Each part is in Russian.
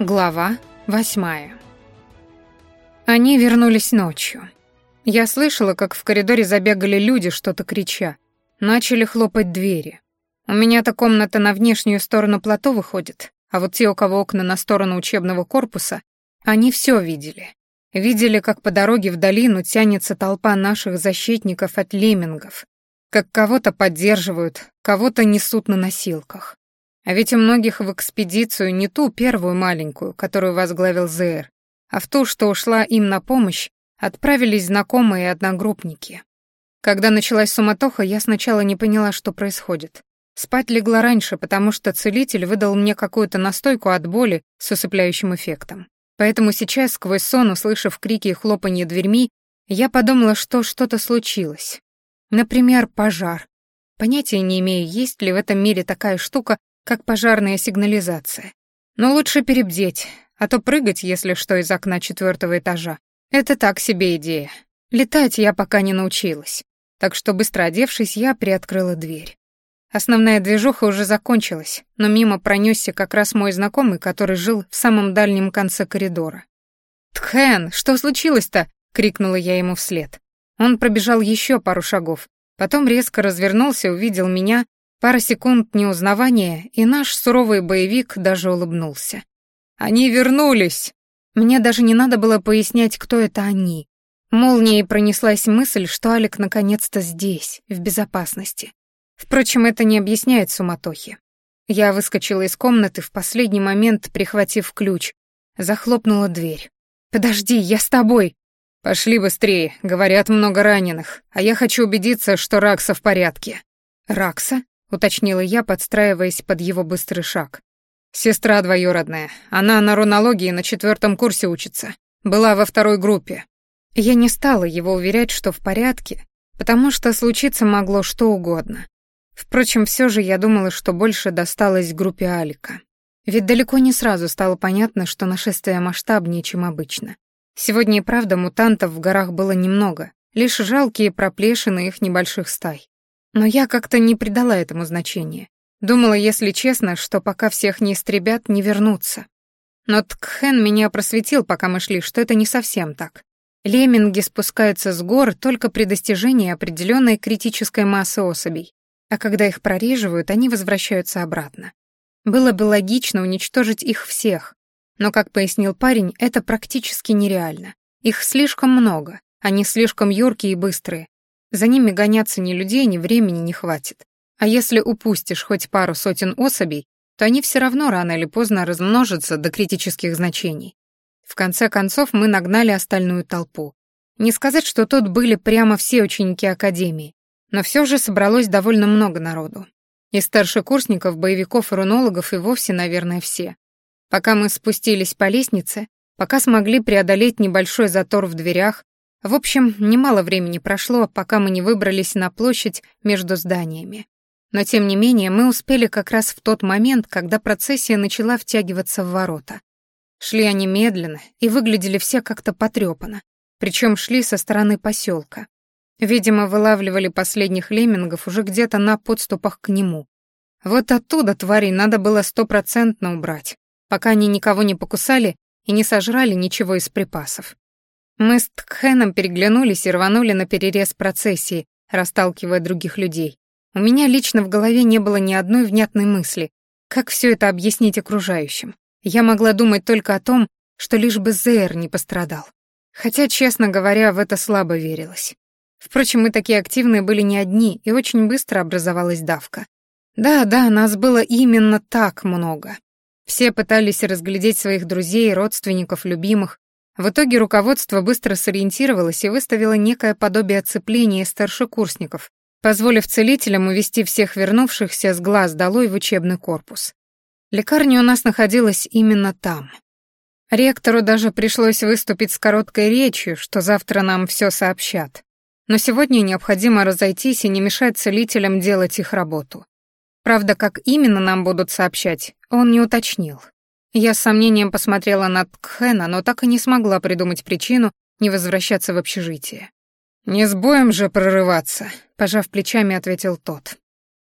Глава восьмая. Они вернулись ночью. Я слышала, как в коридоре забегали люди, что-то крича. Начали хлопать двери. У меня-то комната на внешнюю сторону плато выходит, а вот те, у кого окна на сторону учебного корпуса, они все видели. Видели, как по дороге в долину тянется толпа наших защитников от леммингов, как кого-то поддерживают, кого-то несут на носилках. А ведь у многих в экспедицию не ту первую маленькую, которую возглавил ЗР, а в ту, что ушла им на помощь, отправились знакомые одногруппники. Когда началась суматоха, я сначала не поняла, что происходит. Спать легла раньше, потому что целитель выдал мне какую-то настойку от боли с усыпляющим эффектом. Поэтому сейчас, сквозь сон, услышав крики и хлопанье дверьми, я подумала, что что-то случилось. Например, пожар. Понятия не имею, есть ли в этом мире такая штука, как пожарная сигнализация. Но лучше перебдеть, а то прыгать, если что, из окна четвертого этажа. Это так себе идея. Летать я пока не научилась. Так что, быстро одевшись, я приоткрыла дверь. Основная движуха уже закончилась, но мимо пронесся как раз мой знакомый, который жил в самом дальнем конце коридора. «Тхэн, что случилось-то?» — крикнула я ему вслед. Он пробежал еще пару шагов, потом резко развернулся, увидел меня Пара секунд неузнавания, и наш суровый боевик даже улыбнулся. «Они вернулись!» Мне даже не надо было пояснять, кто это они. Молнией пронеслась мысль, что Алик наконец-то здесь, в безопасности. Впрочем, это не объясняет суматохи. Я выскочила из комнаты в последний момент, прихватив ключ, захлопнула дверь. «Подожди, я с тобой!» «Пошли быстрее, говорят, много раненых, а я хочу убедиться, что Ракса в порядке». «Ракса?» — уточнила я, подстраиваясь под его быстрый шаг. «Сестра двоюродная. Она на рунологии на четвертом курсе учится. Была во второй группе». Я не стала его уверять, что в порядке, потому что случиться могло что угодно. Впрочем, все же я думала, что больше досталось группе Алика. Ведь далеко не сразу стало понятно, что нашествие масштабнее, чем обычно. Сегодня и правда мутантов в горах было немного, лишь жалкие проплешины их небольших стай. Но я как-то не придала этому значения. Думала, если честно, что пока всех не истребят, не вернутся. Но Ткхен меня просветил, пока мы шли, что это не совсем так. Лемминги спускаются с гор только при достижении определенной критической массы особей, а когда их прореживают, они возвращаются обратно. Было бы логично уничтожить их всех, но, как пояснил парень, это практически нереально. Их слишком много, они слишком юркие и быстрые, за ними гоняться ни людей, ни времени не хватит. А если упустишь хоть пару сотен особей, то они все равно рано или поздно размножатся до критических значений. В конце концов мы нагнали остальную толпу. Не сказать, что тут были прямо все ученики Академии, но все же собралось довольно много народу. Из старшекурсников, боевиков и рунологов и вовсе, наверное, все. Пока мы спустились по лестнице, пока смогли преодолеть небольшой затор в дверях, в общем, немало времени прошло, пока мы не выбрались на площадь между зданиями. Но тем не менее мы успели как раз в тот момент, когда процессия начала втягиваться в ворота. Шли они медленно и выглядели все как-то потрепанно, причем шли со стороны поселка. Видимо, вылавливали последних леммингов уже где-то на подступах к нему. Вот оттуда тварей надо было стопроцентно убрать, пока они никого не покусали и не сожрали ничего из припасов. Мы с Тхеном переглянулись и рванули на перерез процессии, расталкивая других людей. У меня лично в голове не было ни одной внятной мысли, как все это объяснить окружающим. Я могла думать только о том, что лишь бы Зейр не пострадал. Хотя, честно говоря, в это слабо верилось. Впрочем, мы такие активные были не одни, и очень быстро образовалась давка. Да-да, нас было именно так много. Все пытались разглядеть своих друзей, родственников, любимых, в итоге руководство быстро сориентировалось и выставило некое подобие оцепления старшекурсников, позволив целителям увести всех вернувшихся с глаз долой в учебный корпус. Лекарня у нас находилась именно там. Ректору даже пришлось выступить с короткой речью, что завтра нам все сообщат. Но сегодня необходимо разойтись и не мешать целителям делать их работу. Правда, как именно нам будут сообщать, он не уточнил. Я с сомнением посмотрела на Ткхена, но так и не смогла придумать причину не возвращаться в общежитие. «Не с боем же прорываться», — пожав плечами, ответил тот.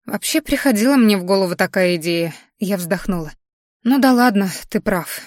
«Вообще приходила мне в голову такая идея», — я вздохнула. «Ну да ладно, ты прав.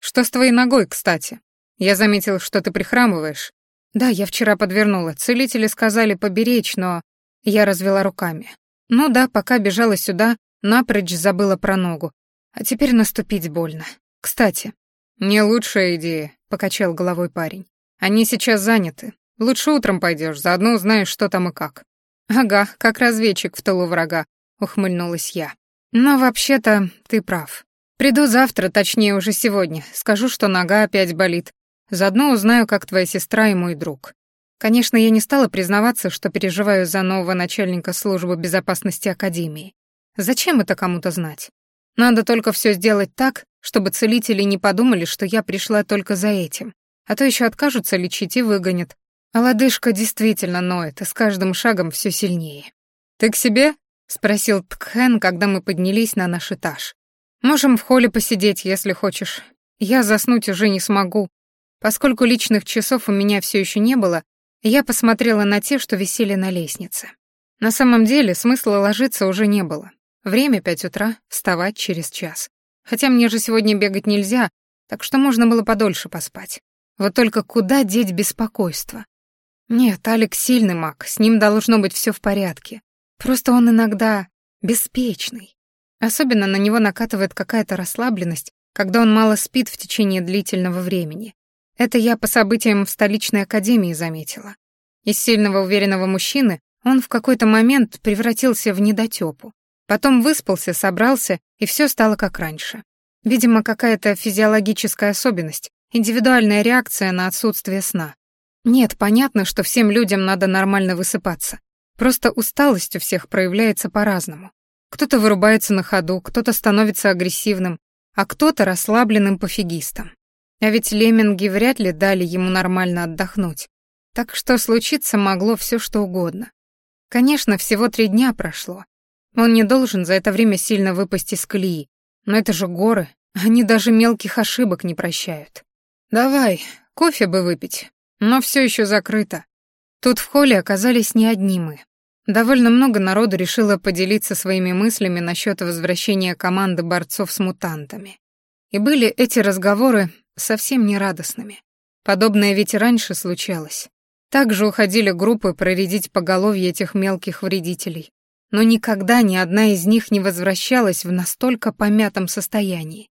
Что с твоей ногой, кстати? Я заметил, что ты прихрамываешь. Да, я вчера подвернула. Целители сказали поберечь, но... Я развела руками. Ну да, пока бежала сюда, напрочь забыла про ногу. А теперь наступить больно. Кстати, не лучшая идея, покачал головой парень. Они сейчас заняты. Лучше утром пойдешь, заодно узнаешь, что там и как. Ага, как разведчик в тылу врага, ухмыльнулась я. Но вообще-то ты прав. Приду завтра, точнее уже сегодня. Скажу, что нога опять болит. Заодно узнаю, как твоя сестра и мой друг. Конечно, я не стала признаваться, что переживаю за нового начальника службы безопасности Академии. Зачем это кому-то знать? Надо только все сделать так, чтобы целители не подумали, что я пришла только за этим. А то еще откажутся лечить и выгонят. А лодыжка действительно ноет, и с каждым шагом все сильнее. «Ты к себе?» — спросил Тхен, когда мы поднялись на наш этаж. «Можем в холле посидеть, если хочешь. Я заснуть уже не смогу. Поскольку личных часов у меня все еще не было, я посмотрела на те, что висели на лестнице. На самом деле смысла ложиться уже не было. Время пять утра, вставать через час. Хотя мне же сегодня бегать нельзя, так что можно было подольше поспать. Вот только куда деть беспокойство? Нет, Алекс сильный маг, с ним должно быть все в порядке. Просто он иногда беспечный. Особенно на него накатывает какая-то расслабленность, когда он мало спит в течение длительного времени. Это я по событиям в столичной академии заметила. Из сильного уверенного мужчины он в какой-то момент превратился в недотёпу. Потом выспался, собрался, и все стало как раньше. Видимо, какая-то физиологическая особенность, индивидуальная реакция на отсутствие сна. Нет, понятно, что всем людям надо нормально высыпаться. Просто усталость у всех проявляется по-разному. Кто-то вырубается на ходу, кто-то становится агрессивным, а кто-то расслабленным пофигистом. А ведь лемминги вряд ли дали ему нормально отдохнуть. Так что случиться могло все что угодно. Конечно, всего три дня прошло. Он не должен за это время сильно выпасть из колеи. Но это же горы, они даже мелких ошибок не прощают. Давай, кофе бы выпить, но все еще закрыто. Тут в холле оказались не одни мы. Довольно много народу решило поделиться своими мыслями насчет возвращения команды борцов с мутантами. И были эти разговоры совсем не радостными. Подобное ведь раньше случалось. Также уходили группы проредить поголовье этих мелких вредителей. Но никогда ни одна из них не возвращалась в настолько помятом состоянии.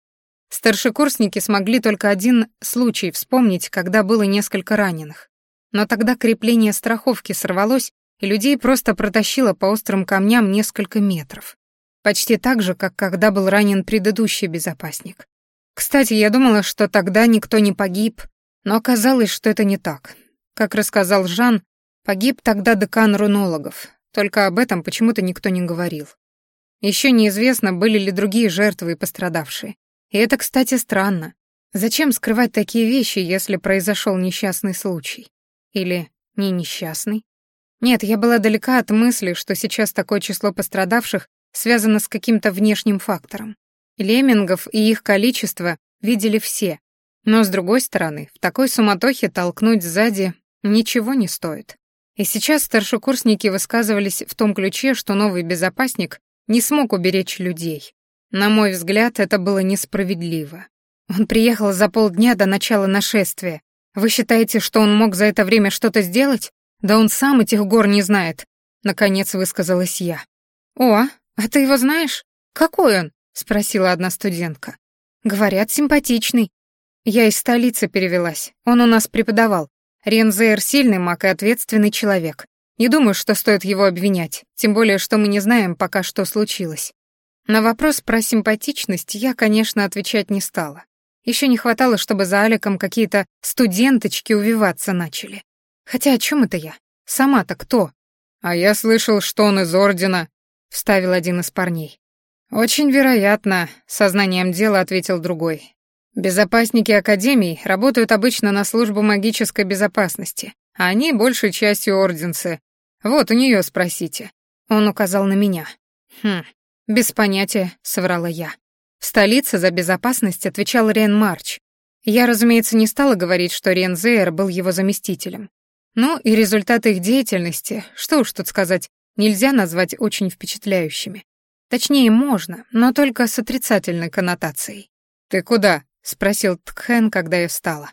Старшекурсники смогли только один случай вспомнить, когда было несколько раненых. Но тогда крепление страховки сорвалось, и людей просто протащило по острым камням несколько метров. Почти так же, как когда был ранен предыдущий безопасник. Кстати, я думала, что тогда никто не погиб, но оказалось, что это не так. Как рассказал Жан, погиб тогда декан рунологов, только об этом почему-то никто не говорил. Еще неизвестно, были ли другие жертвы и пострадавшие. И это, кстати, странно. Зачем скрывать такие вещи, если произошел несчастный случай? Или не несчастный? Нет, я была далека от мысли, что сейчас такое число пострадавших связано с каким-то внешним фактором. Леммингов и их количество видели все. Но, с другой стороны, в такой суматохе толкнуть сзади ничего не стоит. И сейчас старшекурсники высказывались в том ключе, что новый безопасник не смог уберечь людей. На мой взгляд, это было несправедливо. Он приехал за полдня до начала нашествия. Вы считаете, что он мог за это время что-то сделать? Да он сам этих гор не знает. Наконец высказалась я. О, а ты его знаешь? Какой он? — спросила одна студентка. «Говорят, симпатичный». Я из столицы перевелась. Он у нас преподавал. Рензейр сильный маг и ответственный человек. Не думаю, что стоит его обвинять, тем более, что мы не знаем пока, что случилось. На вопрос про симпатичность я, конечно, отвечать не стала. Еще не хватало, чтобы за Аликом какие-то студенточки увиваться начали. Хотя о чем это я? Сама-то кто? А я слышал, что он из Ордена, — вставил один из парней. «Очень вероятно», — сознанием дела ответил другой. «Безопасники Академий работают обычно на службу магической безопасности, а они большей частью орденцы. Вот у нее спросите». Он указал на меня. «Хм, без понятия», — соврала я. В столице за безопасность отвечал Рен Марч. Я, разумеется, не стала говорить, что Рен Зейер был его заместителем. Ну и результаты их деятельности, что уж тут сказать, нельзя назвать очень впечатляющими. Точнее, можно, но только с отрицательной коннотацией. «Ты куда?» —— спросил Тхен, когда я встала.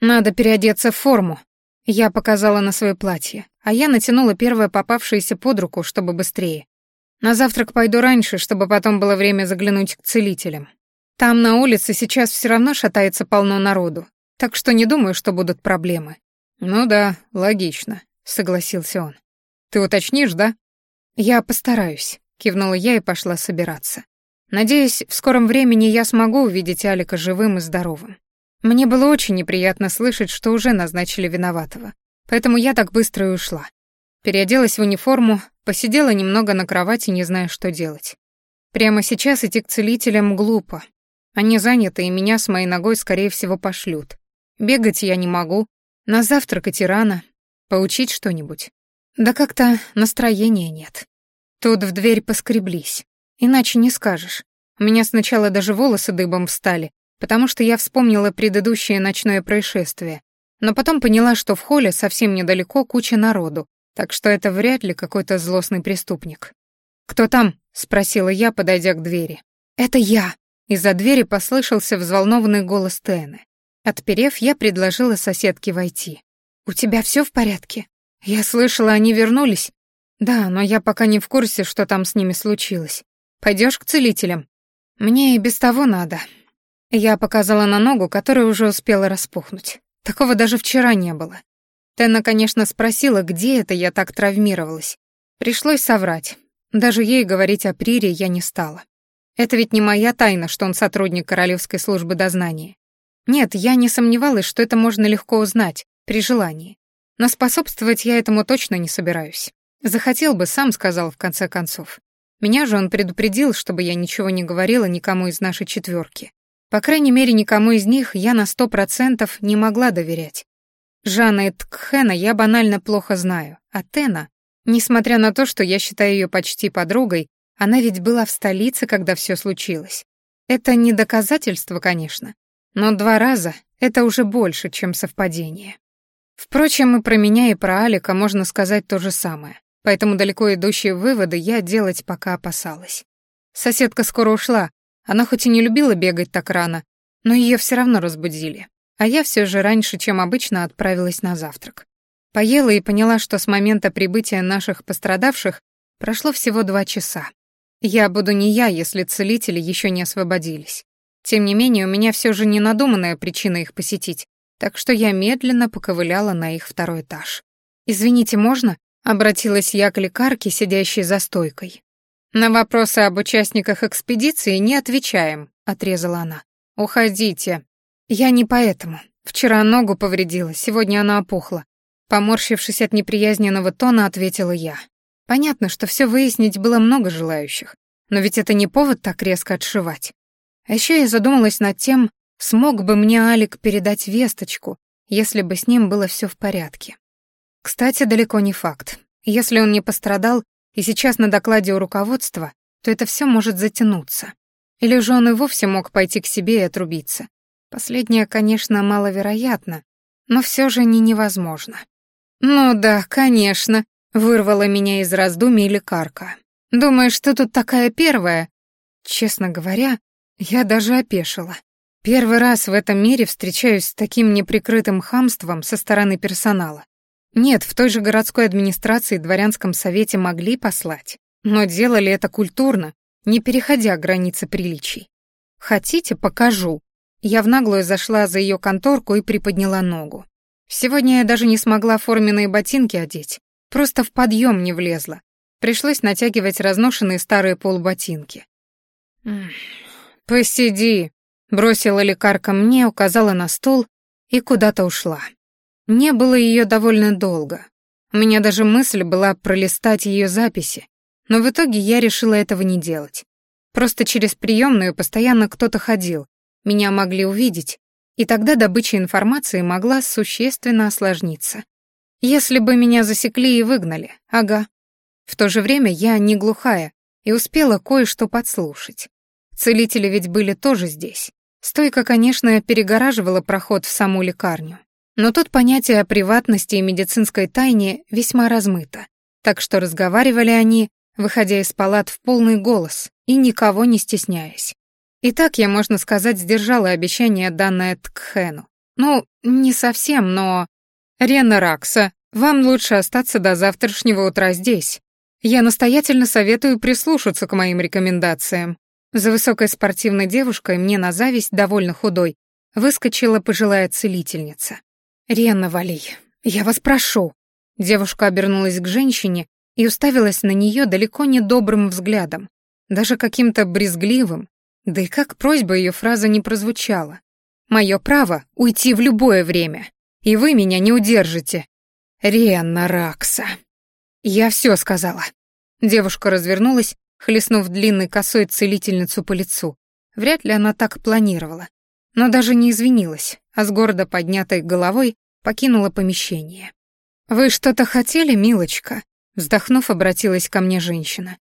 «Надо переодеться в форму». Я показала на свое платье, а я натянула первое попавшееся под руку, чтобы быстрее. На завтрак пойду раньше, чтобы потом было время заглянуть к целителям. Там на улице сейчас все равно шатается полно народу, так что не думаю, что будут проблемы». «Ну да, логично», — согласился он. «Ты уточнишь, да?» «Я постараюсь», — кивнула я и пошла собираться. «Надеюсь, в скором времени я смогу увидеть Алика живым и здоровым. Мне было очень неприятно слышать, что уже назначили виноватого, поэтому я так быстро и ушла. Переоделась в униформу, посидела немного на кровати, не зная, что делать. Прямо сейчас идти к целителям глупо. Они заняты, и меня с моей ногой, скорее всего, пошлют. Бегать я не могу, на завтракать и рано. Поучить что-нибудь. Да как-то настроения нет. Тут в дверь поскреблись. Иначе не скажешь. У меня сначала даже волосы дыбом встали, потому что я вспомнила предыдущее ночное происшествие. Но потом поняла, что в холле совсем недалеко куча народу, так что это вряд ли какой-то злостный преступник. «Кто там?» — спросила я, подойдя к двери. «Это я!» Из-за двери послышался взволнованный голос Тены. Отперев, я предложила соседке войти. «У тебя все в порядке?» «Я слышала, они вернулись». «Да, но я пока не в курсе, что там с ними случилось. Пойдешь к целителям?» «Мне и без того надо». Я показала на ногу, которая уже успела распухнуть. Такого даже вчера не было. Тена, конечно, спросила, где это я так травмировалась. Пришлось соврать. Даже ей говорить о Прире я не стала. Это ведь не моя тайна, что он сотрудник Королевской службы дознания. Нет, я не сомневалась, что это можно легко узнать, при желании. Но способствовать я этому точно не собираюсь. Захотел бы, сам сказал в конце концов. Меня же он предупредил, чтобы я ничего не говорила никому из нашей четверки. По крайней мере, никому из них я на сто процентов не могла доверять. Жанна и Ткхена я банально плохо знаю, а Тена, несмотря на то, что я считаю ее почти подругой, она ведь была в столице, когда все случилось. Это не доказательство, конечно, но два раза — это уже больше, чем совпадение. Впрочем, и про меня, и про Алика можно сказать то же самое, поэтому далеко идущие выводы я делать пока опасалась. Соседка скоро ушла, она хоть и не любила бегать так рано, но ее все равно разбудили, а я все же раньше, чем обычно, отправилась на завтрак. Поела и поняла, что с момента прибытия наших пострадавших прошло всего два часа. Я буду не я, если целители еще не освободились. Тем не менее, у меня все же не надуманная причина их посетить, так что я медленно поковыляла на их второй этаж. «Извините, можно?» — обратилась я к лекарке, сидящей за стойкой. «На вопросы об участниках экспедиции не отвечаем», — отрезала она. «Уходите». «Я не поэтому. Вчера ногу повредила, сегодня она опухла». Поморщившись от неприязненного тона, ответила я. Понятно, что все выяснить было много желающих, но ведь это не повод так резко отшивать. А еще я задумалась над тем, смог бы мне Алик передать весточку, если бы с ним было все в порядке. Кстати, далеко не факт. Если он не пострадал и сейчас на докладе у руководства, то это все может затянуться. Или же он и вовсе мог пойти к себе и отрубиться. Последнее, конечно, маловероятно, но все же не невозможно. «Ну да, конечно», — вырвала меня из раздумий лекарка. «Думаешь, что тут такая первая?» Честно говоря, я даже опешила. Первый раз в этом мире встречаюсь с таким неприкрытым хамством со стороны персонала. Нет, в той же городской администрации и дворянском совете могли послать, но делали это культурно, не переходя границы приличий. Хотите, покажу. Я в наглую зашла за ее конторку и приподняла ногу. Сегодня я даже не смогла форменные ботинки одеть, просто в подъем не влезла. Пришлось натягивать разношенные старые полботинки. «Посиди», — бросила лекарка мне, указала на стол и куда-то ушла. Не было ее довольно долго. У меня даже мысль была пролистать ее записи, но в итоге я решила этого не делать. Просто через приемную постоянно кто-то ходил, меня могли увидеть, и тогда добыча информации могла существенно осложниться. Если бы меня засекли и выгнали, ага. В то же время я не глухая и успела кое-что подслушать. Целители ведь были тоже здесь. Стойка, конечно, перегораживала проход в саму лекарню. Но тут понятие о приватности и медицинской тайне весьма размыто. Так что разговаривали они, выходя из палат в полный голос и никого не стесняясь. И так я, можно сказать, сдержала обещание, данное Ткхену. Ну, не совсем, но... Рена Ракса, вам лучше остаться до завтрашнего утра здесь. Я настоятельно советую прислушаться к моим рекомендациям. За высокой спортивной девушкой, мне на зависть, довольно худой, выскочила пожилая целительница. «Рена Валий, я вас прошу». Девушка обернулась к женщине и уставилась на нее далеко не добрым взглядом, даже каким-то брезгливым, да и как просьба ее фраза не прозвучала. «Мое право — уйти в любое время, и вы меня не удержите». «Ренна Ракса». «Я все сказала». Девушка развернулась, хлестнув длинной косой целительницу по лицу. Вряд ли она так планировала но даже не извинилась, а с гордо поднятой головой покинула помещение. «Вы что-то хотели, милочка?» Вздохнув, обратилась ко мне женщина.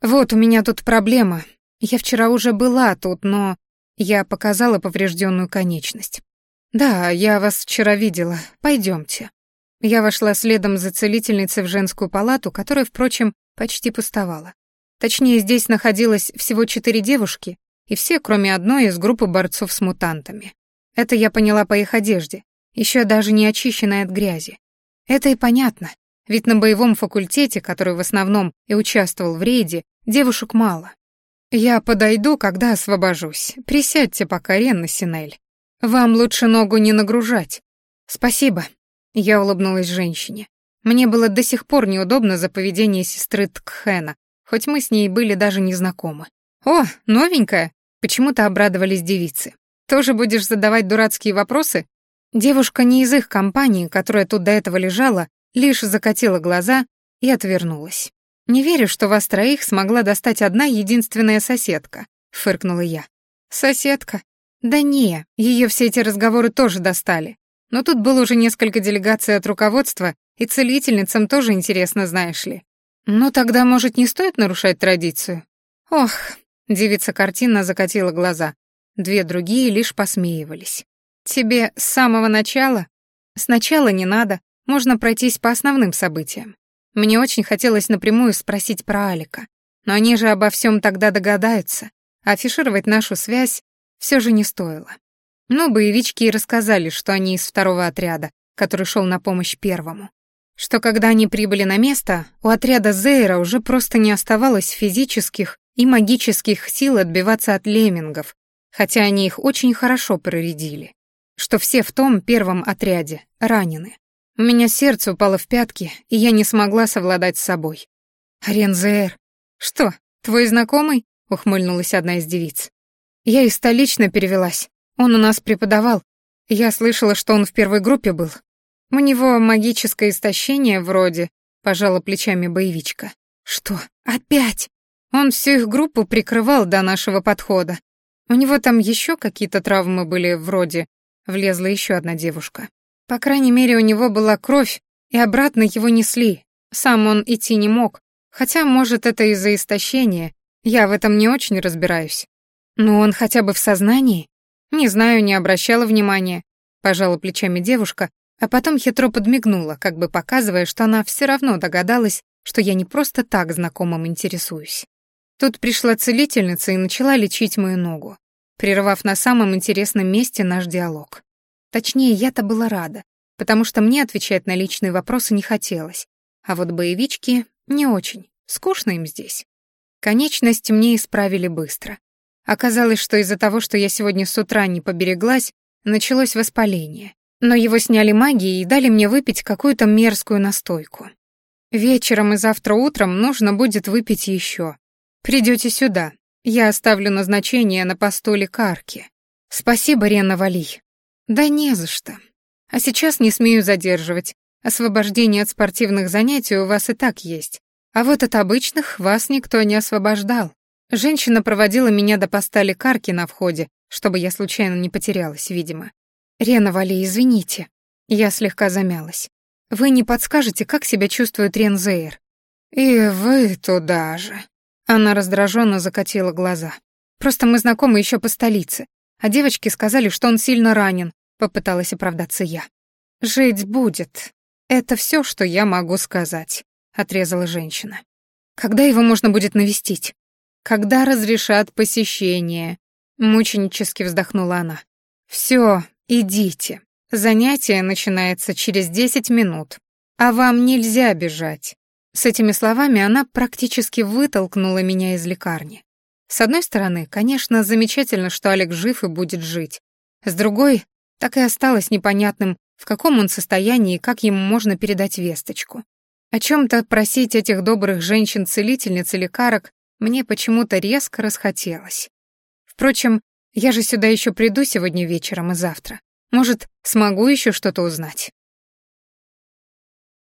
«Вот, у меня тут проблема. Я вчера уже была тут, но...» Я показала поврежденную конечность. «Да, я вас вчера видела. Пойдемте». Я вошла следом за целительницей в женскую палату, которая, впрочем, почти пустовала. Точнее, здесь находилось всего четыре девушки, и все, кроме одной из группы борцов с мутантами. Это я поняла по их одежде, еще даже не очищенной от грязи. Это и понятно, ведь на боевом факультете, который в основном и участвовал в рейде, девушек мало. Я подойду, когда освобожусь. Присядьте пока, Ренна Синель. Вам лучше ногу не нагружать. Спасибо. Я улыбнулась женщине. Мне было до сих пор неудобно за поведение сестры Ткхена, хоть мы с ней были даже не знакомы. «О, новенькая!» Почему-то обрадовались девицы. «Тоже будешь задавать дурацкие вопросы?» Девушка не из их компании, которая тут до этого лежала, лишь закатила глаза и отвернулась. «Не верю, что вас троих смогла достать одна единственная соседка», — фыркнула я. «Соседка? Да не, ее все эти разговоры тоже достали. Но тут было уже несколько делегаций от руководства, и целительницам тоже интересно, знаешь ли. Ну тогда, может, не стоит нарушать традицию? Ох, Девица картинно закатила глаза. Две другие лишь посмеивались. «Тебе с самого начала?» «Сначала не надо, можно пройтись по основным событиям. Мне очень хотелось напрямую спросить про Алика, но они же обо всем тогда догадаются, афишировать нашу связь все же не стоило. Ну, боевички и рассказали, что они из второго отряда, который шел на помощь первому. Что когда они прибыли на место, у отряда Зейра уже просто не оставалось физических и магических сил отбиваться от леммингов, хотя они их очень хорошо проредили. Что все в том первом отряде ранены. У меня сердце упало в пятки, и я не смогла совладать с собой. «Рензер, что, твой знакомый?» — ухмыльнулась одна из девиц. «Я из столичной перевелась. Он у нас преподавал. Я слышала, что он в первой группе был. У него магическое истощение вроде», — пожала плечами боевичка. «Что, опять?» Он всю их группу прикрывал до нашего подхода. У него там еще какие-то травмы были вроде... Влезла еще одна девушка. По крайней мере, у него была кровь, и обратно его несли. Сам он идти не мог. Хотя, может, это из-за истощения. Я в этом не очень разбираюсь. Но он хотя бы в сознании? Не знаю, не обращала внимания. Пожала плечами девушка, а потом хитро подмигнула, как бы показывая, что она все равно догадалась, что я не просто так знакомым интересуюсь. Тут пришла целительница и начала лечить мою ногу, прервав на самом интересном месте наш диалог. Точнее, я-то была рада, потому что мне отвечать на личные вопросы не хотелось, а вот боевички не очень, скучно им здесь. Конечность мне исправили быстро. Оказалось, что из-за того, что я сегодня с утра не побереглась, началось воспаление. Но его сняли магией и дали мне выпить какую-то мерзкую настойку. Вечером и завтра утром нужно будет выпить еще, Придете сюда. Я оставлю назначение на посту лекарки. Спасибо, Рена Вали. Да не за что. А сейчас не смею задерживать. Освобождение от спортивных занятий у вас и так есть. А вот от обычных вас никто не освобождал. Женщина проводила меня до поста лекарки на входе, чтобы я случайно не потерялась, видимо. Рена Вали, извините. Я слегка замялась. Вы не подскажете, как себя чувствует Рен Зейр? И вы туда же. Она раздраженно закатила глаза. «Просто мы знакомы еще по столице, а девочки сказали, что он сильно ранен», — попыталась оправдаться я. «Жить будет. Это все, что я могу сказать», — отрезала женщина. «Когда его можно будет навестить?» «Когда разрешат посещение». Мученически вздохнула она. Все, идите. Занятие начинается через десять минут. А вам нельзя бежать. С этими словами она практически вытолкнула меня из лекарни. С одной стороны, конечно, замечательно, что Олег жив и будет жить. С другой, так и осталось непонятным, в каком он состоянии и как ему можно передать весточку. О чем-то просить этих добрых женщин-целительниц и лекарок мне почему-то резко расхотелось. Впрочем, я же сюда еще приду сегодня вечером и завтра. Может, смогу еще что-то узнать.